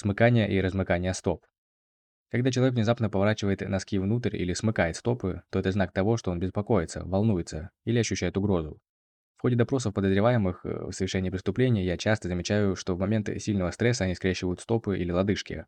Смыкание и размыкание стоп. Когда человек внезапно поворачивает носки внутрь или смыкает стопы, то это знак того, что он беспокоится, волнуется или ощущает угрозу. В ходе допросов подозреваемых э, в совершении преступления я часто замечаю, что в моменты сильного стресса они скрещивают стопы или лодыжки.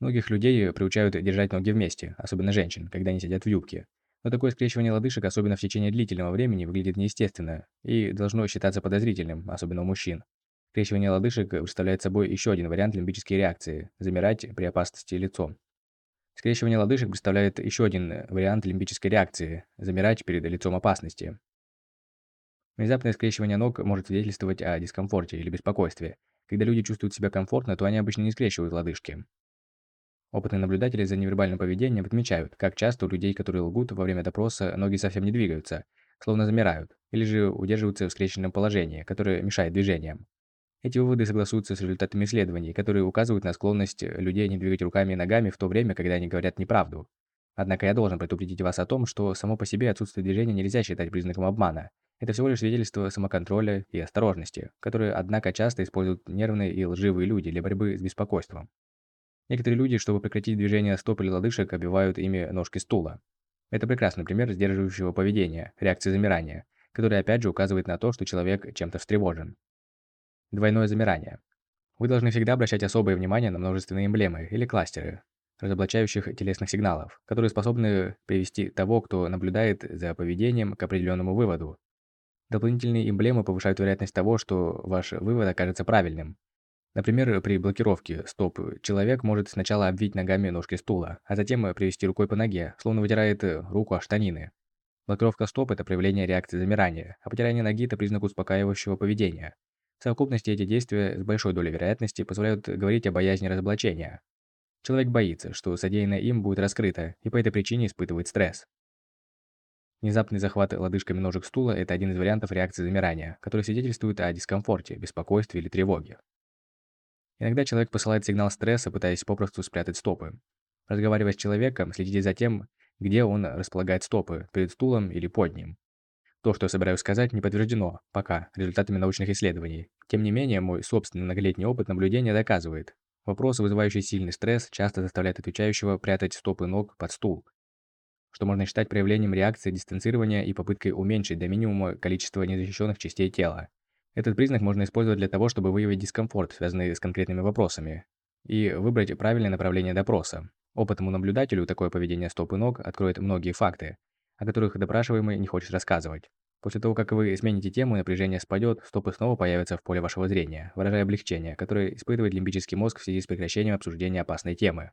Многих людей приучают держать ноги вместе, особенно женщин, когда они сидят в юбке. Но такое скрещивание лодыжек, особенно в течение длительного времени, выглядит неестественно и должно считаться подозрительным, особенно у мужчин. Скрещивание лодыжек представляет собой еще один вариант лимбической реакции – замирать при опасности лицом. Скрещивание лодыжек представляет еще один вариант лимбической реакции – замирать перед лицом опасности. Внезапное скрещивание ног может свидетельствовать о дискомфорте или беспокойстве. Когда люди чувствуют себя комфортно, то они обычно не скрещивают лодыжки. Опытные наблюдатели за невербальным поведением отмечают, как часто у людей, которые лгут во время допроса, ноги совсем не двигаются, словно замирают, или же удерживаются в скрещенном положении, которое мешает движениям. Эти выводы согласуются с результатами исследований, которые указывают на склонность людей не двигать руками и ногами в то время, когда они говорят неправду. Однако я должен предупредить вас о том, что само по себе отсутствие движения нельзя считать признаком обмана. Это всего лишь свидетельство самоконтроля и осторожности, которые, однако, часто используют нервные и лживые люди для борьбы с беспокойством. Некоторые люди, чтобы прекратить движение стоп или лодыжек, обивают ими ножки стула. Это прекрасный пример сдерживающего поведения, реакции замирания, который опять же указывает на то, что человек чем-то встревожен. Двойное замирание. Вы должны всегда обращать особое внимание на множественные эмблемы или кластеры, разоблачающих телесных сигналов, которые способны привести того, кто наблюдает за поведением, к определенному выводу. Дополнительные эмблемы повышают вероятность того, что ваш вывод окажется правильным. Например, при блокировке стоп человек может сначала обвить ногами ножки стула, а затем привести рукой по ноге, словно вытирает руку о штанины. Блокировка стоп – это проявление реакции замирания, а потирание ноги – это признак успокаивающего поведения. В совокупности эти действия с большой долей вероятности позволяют говорить о боязни разоблачения. Человек боится, что содеянное им будет раскрыто, и по этой причине испытывает стресс. Внезапный захват лодыжками ножек стула – это один из вариантов реакции замирания, который свидетельствует о дискомфорте, беспокойстве или тревоге. Иногда человек посылает сигнал стресса, пытаясь попросту спрятать стопы. Разговаривая с человеком, следите за тем, где он располагает стопы, перед стулом или под ним. То, что я собираюсь сказать, не подтверждено пока результатами научных исследований. Тем не менее, мой собственный многолетний опыт наблюдения доказывает. Вопрос, вызывающий сильный стресс, часто заставляет отвечающего прятать стопы ног под стул, что можно считать проявлением реакции дистанцирования и попыткой уменьшить до минимума количество незащищенных частей тела. Этот признак можно использовать для того, чтобы выявить дискомфорт, связанный с конкретными вопросами, и выбрать правильное направление допроса. Опытному наблюдателю такое поведение стопы ног откроет многие факты, о которых допрашиваемый не хочет рассказывать. После того, как вы смените тему, напряжение спадет, стопы снова появятся в поле вашего зрения, выражая облегчение, которое испытывает лимбический мозг в связи с прекращением обсуждения опасной темы.